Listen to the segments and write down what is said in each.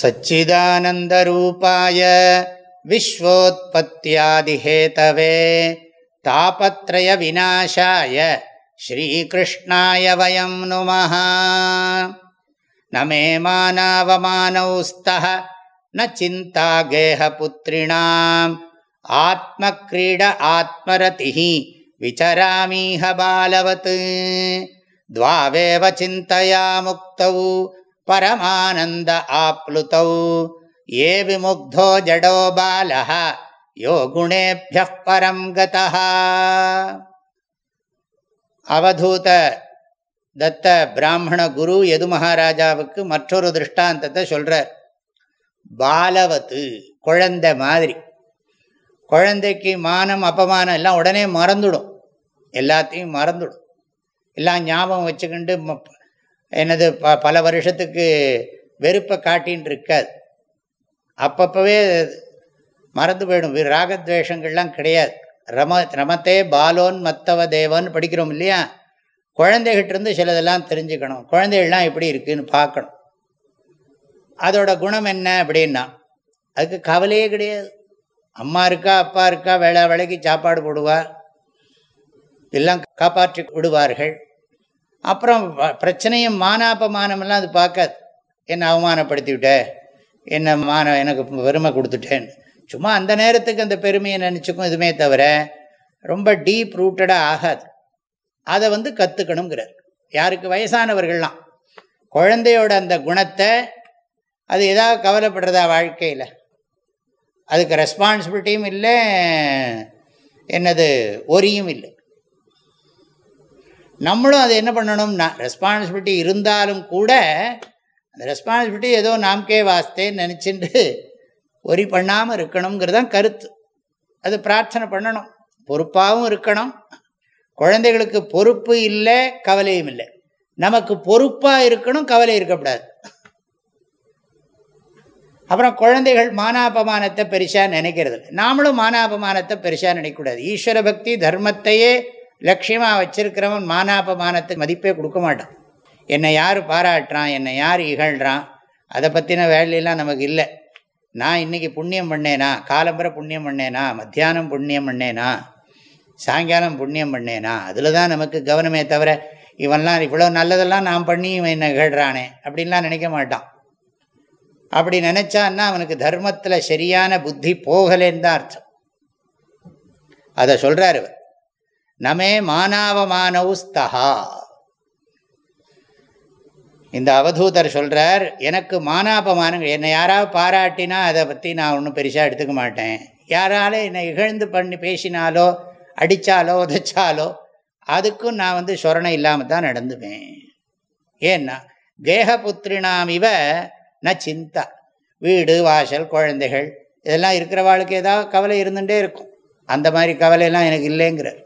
सच्चिदानन्दरूपाय विश्वोत्पत्त्यादिहेतवे तापत्रयविनाशाय श्रीकृष्णाय वयं नुमः न मे मानावमानौ स्तः न चिन्ता गेहपुत्रिणाम् आत्मक्रीड आत्मरतिः विचरामीह बालवत् द्वावेव चिन्तया मुक्तौ பரமானந்த ஆப்லுதௌ ஏ விமுக்தோ ஜடோ பாலः யோ குணேபிய பரம் கதா அவதூத தத்த பிராமண குரு எது மகாராஜாவுக்கு மற்றொரு திருஷ்டாந்தத்தை சொல்கிறார் பாலவத்து குழந்தை மாதிரி. குழந்தைக்கு மானம் அப்பமானம் எல்லாம் உடனே மறந்துடும். எல்லாத்தையும் மறந்துடும். எல்லாம் ஞாபகம் வச்சுக்கிண்டு என்னது ப பல வருஷத்துக்கு வெறுப்பை காட்டின்னு இருக்காது அப்பப்பவே மறந்து போயிடும். ராகத்வேஷங்கள்லாம் கிடையாது. ரம ரமத்தே பாலோன் மத்தவ தேவன் படிக்கிறோம் இல்லையா? குழந்தைகிட்டேருந்து சிலதெல்லாம் தெரிஞ்சுக்கணும். குழந்தைகள்லாம் எப்படி இருக்குதுன்னு பார்க்கணும். அதோட குணம் என்ன அப்படின்னா அதுக்கு கவலையே கிடையாது. அம்மா இருக்கா அப்பா இருக்கா வேளா வேலைக்கு சாப்பாடு போடுவா எல்லாம் காப்பாற்றி விடுவார்கள். அப்புறம் பிரச்சனையும் மானாபமானமெல்லாம் அது பார்க்காது. என்னை அவமானப்படுத்திவிட்டேன் என்னை என்ன மான எனக்கு பெருமை கொடுத்துட்டேன்னு சும்மா அந்த நேரத்துக்கு அந்த பெருமையை நினச்சிக்கும் இதுமே தவிர ரொம்ப டீப் ரூட்டடாக ஆகாது. அதை வந்து கற்றுக்கணுங்கிறார் யாருக்கு? வயசானவர்கள்லாம். குழந்தையோட அந்த குணத்தை அது எதாவது கவலைப்படுறதா வாழ்க்கையில்? அதுக்கு ரெஸ்பான்சிபிலிட்டியும் இல்லை என்னது ஒரியும் இல்லை. நம்மளும் அதை என்ன பண்ணணும்னா ரெஸ்பான்சிபிலிட்டி இருந்தாலும் கூட அந்த ரெஸ்பான்சிபிலிட்டி ஏதோ நாம்கே வாஸ்தேன்னு நினச்சிட்டு ஒரி பண்ணாமல் இருக்கணுங்கிறது தான் கருத்து. அது பிரார்த்தனை பண்ணணும். பொறுப்பாகவும் இருக்கணும். குழந்தைகளுக்கு பொறுப்பு இல்லை கவலையும் இல்லை. நமக்கு பொறுப்பாக இருக்கணும் கவலை இருக்கக்கூடாது. அப்புறம் குழந்தைகள் மானாபமானத்தை பெருசாக நினைக்கிறது நாமளும் மானாபமானத்தை பெருசாக நினைக்கக்கூடாது. ஈஸ்வர பக்தி தர்மத்தையே லட்சியமாக வச்சிருக்கிறவன் மானாபமானத்துக்கு மதிப்பே கொடுக்க மாட்டான். என்னை யார் பாராட்டுறான் என்னை யார் இகழ்கிறான் அதை பற்றின வேலையெல்லாம் நமக்கு இல்லை. நான் இன்றைக்கி புண்ணியம் பண்ணேனா காலம்புரை புண்ணியம் பண்ணேனா மத்தியானம் புண்ணியம் பண்ணேனா சாயங்காலம் புண்ணியம் பண்ணேனா அதில் தான் நமக்கு கவனமே தவிர இவன்லாம் இவ்வளோ நல்லதெல்லாம் நான் பண்ணி இவன் என்ன கேடுறானே அப்படின்லாம் நினைக்க மாட்டான். அப்படி நினச்சான்னா அவனுக்கு தர்மத்தில் சரியான புத்தி போகலேன்னு தான் அர்த்தம். அதை சொல்கிறார் இவர். நமே மானாவமானவுஸ்தகா இந்த அவதூதர் சொல்கிறார் எனக்கு மானாபமானம் என்னை யாராவது பாராட்டினா அதை பற்றி நான் ஒன்றும் பெருசாக எடுத்துக்க மாட்டேன். யாராலும் என்னை இகழ்ந்து பண்ணி பேசினாலோ அடித்தாலோ உதைச்சாலோ அதுக்கும் நான் வந்து சொரணை இல்லாமல் தான் நடந்துவேன். ஏன்னா கேகபுத்திரினாம் இவ ந சிந்தா. வீடு வாசல் குழந்தைகள் இதெல்லாம் இருக்கிறவாளுக்கு ஏதாவது கவலை இருந்துகிட்டே இருக்கும். அந்த மாதிரி கவலையெல்லாம் எனக்கு இல்லைங்கிறார்.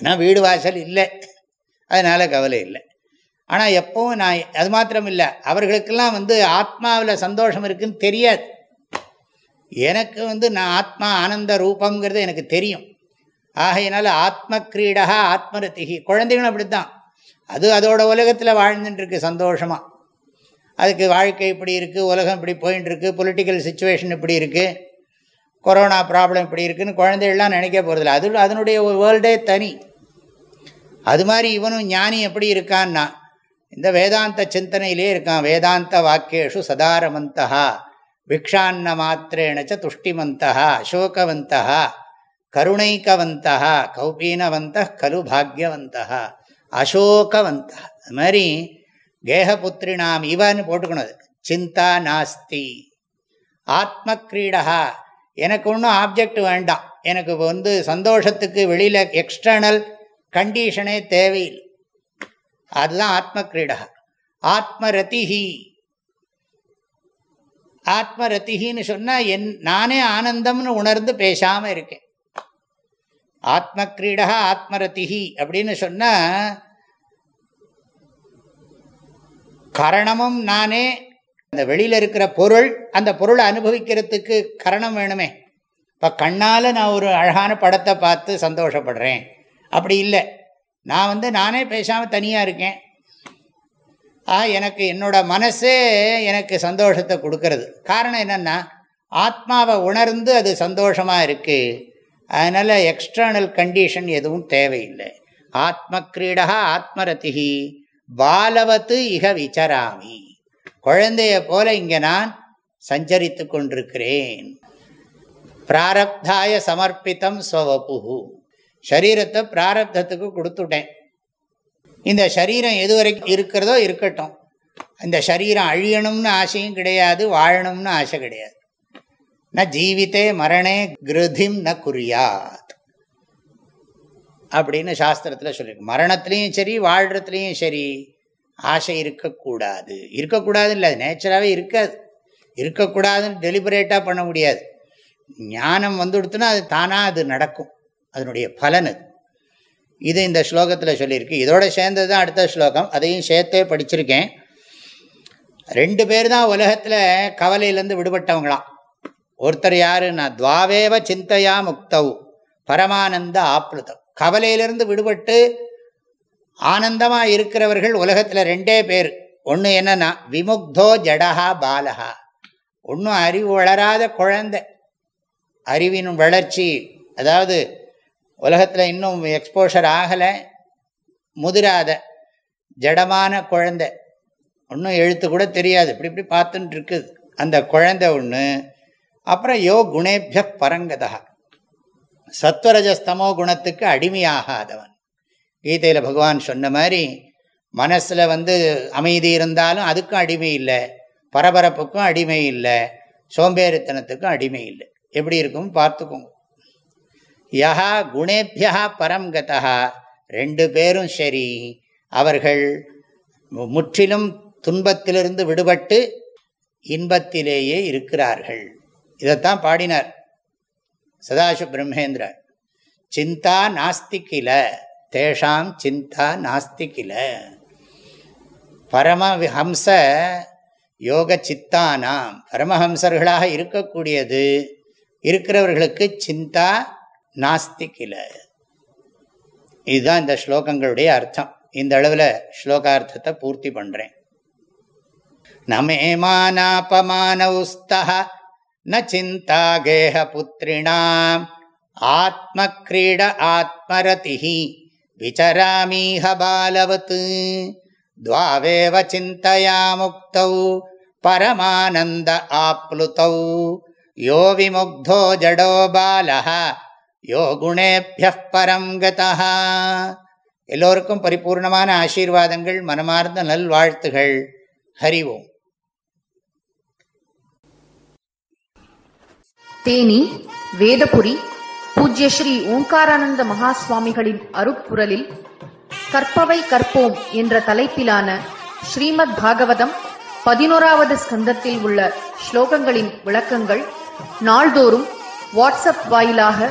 ஏன்னா வீடு வாசல் இல்லை. அதனால் கவலை இல்லை. ஆனால் எப்போவும் நான் அது மாத்திரம் இல்லை அவர்களுக்கெல்லாம் வந்து ஆத்மாவில் சந்தோஷம் இருக்குதுன்னு தெரியாது. எனக்கு வந்து நான் ஆத்மா ஆனந்த ரூபங்கிறது எனக்கு தெரியும். ஆகையினால ஆத்ம கிரீடா ஆத்மரத்திகி குழந்தைகளும் அப்படி தான் அது அதோட உலகத்தில் வாழ்ந்துட்டுருக்கு சந்தோஷமாக அதுக்கு வாழ்க்கை இப்படி இருக்குது உலகம் இப்படி போயின்னு இருக்குது பொலிட்டிக்கல் சுச்சுவேஷன் இப்படி இருக்குது கொரோனா ப்ராப்ளம் இப்படி இருக்குதுன்னு குழந்தைகள்லாம் நினைக்க போகிறதில்ல அது அதனுடைய வேர்ல்டே தனி. அது மாதிரி இவனும் ஞானி எப்படி இருக்கான்னா இந்த வேதாந்த சிந்தனையிலே இருக்கான். வேதாந்த வாக்கியேஷு சதாரமந்தா பிக்ஷான்ன மாத்திரேணச்ச துஷ்டிமந்தா அசோகவந்தா கருணைக்கவந்தா கௌபீனவந்த கலு பாக்யவந்தா அசோகவந்த அது மாதிரி கேகபுத்திரினாம் இவன்னு போட்டுக்கணும். சிந்தா நாஸ்தி ஆத்ம கிரீடா எனக்கு ஒன்றும் ஆப்ஜெக்ட் வேண்டாம். எனக்கு வந்து சந்தோஷத்துக்கு வெளியில் எக்ஸ்டர்னல் கண்டிஷனே தேவையில்லை. அதுதான் ஆத்ம கிரீடா ஆத்மரதிஹி. ஆத்மரத்திகின்னு சொன்னால் என் நானே ஆனந்தம்னு உணர்ந்து பேசாமல் இருக்கேன். ஆத்ம கிரீடா ஆத்மரத்திகி அப்படின்னு சொன்னால் கரணமும் நானே அந்த வெளியில் இருக்கிற பொருள் அந்த பொருளை அனுபவிக்கிறதுக்கு கரணம் வேணுமே. இப்போ கண்ணால் நான் ஒரு அழகான படத்தை பார்த்து சந்தோஷப்படுறேன். அப்படி இல்லை. நான் வந்து நானே பேசாமல் தனியாக இருக்கேன். ஆ எனக்கு என்னோட மனசே எனக்கு சந்தோஷத்தை கொடுக்கறது. காரணம் என்னென்னா ஆத்மாவை உணர்ந்து அது சந்தோஷமாக இருக்குது அதனால் எக்ஸ்டர்னல் கண்டிஷன் எதுவும் தேவையில்லை. ஆத்ம கிரீடா ஆத்மரதிகி பாலவத்து இக விசராமி. குழந்தைய போல இங்கே நான் சஞ்சரித்து கொண்டிருக்கிறேன். பிராரப்தாய சமர்ப்பித்தம் ஸ்வபுகு சரீரத்தை பிராரப்தத்துக்கு கொடுத்துட்டேன். இந்த சரீரம் எது வரைக்கும் இருக்கிறதோ இருக்கட்டும். இந்த சரீரம் அழியணும்னு ஆசையும் கிடையாது வாழணும்னு ஆசை கிடையாது. ந ஜீவித்தே மரணே கிருதிம் ந குறியாத் அப்படின்னு சாஸ்திரத்தில் சொல்லியிருக்கு மரணத்துலேயும் சரி வாழ்கிறதுலேயும் சரி ஆசை இருக்கக்கூடாது. இருக்கக்கூடாது இல்லை நேச்சராகவே இருக்காது. இருக்கக்கூடாதுன்னு டெலிபரேட்டாக பண்ண முடியாது. ஞானம் வந்துடுத்துனா அது தானாக அது நடக்கும். அதனுடைய பலன் அது. இது இந்த ஸ்லோகத்தில் சொல்லியிருக்கு. இதோட சேர்ந்தது தான் அடுத்த ஸ்லோகம். அதையும் சேர்த்தே படிச்சிருக்கேன். ரெண்டு பேர் தான் உலகத்தில் கவலையிலேருந்து விடுபட்டவங்களாம். ஒருத்தர் யாருன்னா துவாவேவ சிந்தையா முக்தவ் பரமானந்த ஆப்ளுதம் கவலையிலிருந்து விடுபட்டு ஆனந்தமாக இருக்கிறவர்கள் உலகத்தில் ரெண்டே பேர். ஒன்று என்னன்னா விமுக்தோ ஜடஹா பாலஹா. ஒன்றும் அறிவு வளராத குழந்தை. அறிவின் வளர்ச்சி அதாவது உலகத்தில் இன்னும் எக்ஸ்போஷர் ஆகலை. முதிராத ஜடமான குழந்தை. ஒன்றும் எழுத்து கூட தெரியாது. இப்படி இப்படி பார்த்துட்டு இருக்குது. அந்த குழந்தை ஒன்று அப்புறம் யோ குணேபிய பரங்கதா சத்வரஜஸ்தமோ குணத்துக்கு அடிமையாகாதவன். கீதையில் பகவான் சொன்ன மாதிரி மனசில் வந்து அமைதி இருந்தாலும் அதுக்கும் அடிமை இல்லை. பரபரப்புக்கும் அடிமை இல்லை. சோம்பேறித்தனத்துக்கும் அடிமை இல்லை. எப்படி இருக்கும் பார்த்துக்கோங்க. யஹா குணேபியா பரம் கதா ரெண்டு பேரும் சரி. அவர்கள் முற்றிலும் துன்பத்திலிருந்து விடுபட்டு இன்பத்திலேயே இருக்கிறார்கள். இதைத்தான் பாடினார் சதாசு பிரம்மேந்திரர். சிந்தா நாஸ்தி கில தேஷாம் சிந்தா நாஸ்தி கில பரமஹம்ச யோக சித்தானாம். பரமஹம்சர்களாக இருக்கக்கூடியது இருக்கிறவர்களுக்கு சிந்தா நாஸ்தி கில இதுதான் இந்த ஸ்லோகங்களுடைய அர்த்தம். இந்த அளவில் ஸ்லோகார்த்தத்தை பூர்த்தி பண்ணுறேன் நமேமானாபமானௌஸ்தா ந சிந்தா கேஹ புத்திரிணாம் ஆத்ம கிரீட ஆத்மரதி விசராமீஹ பாலவத் துவாவேவ சிந்தையா முக்தௌ பரமானந்த ஆப்ளுதௌ யோ விமுக்தோ ஜடோ பாலः யோ குணேபிய பரம் கதா எல்லோருக்கும் பரிபூர்ணமான ஆசீர்வாதங்கள் மனமார்ந்த நல்வாழ்த்துகள். ஹரிவோம் தேனி வேதபுரி பூஜ்ய ஸ்ரீ ஓங்காரானந்த மகா சுவாமிகளின் அருப்புரலில் கற்பவை கற்போம் என்ற தலைப்பிலான ஸ்ரீமத் பாகவதம் பதினோராவது ஸ்கந்தத்தில் உள்ள ஸ்லோகங்களின் விளக்கங்கள் நாள்தோறும் வாட்ஸ்அப் வாயிலாக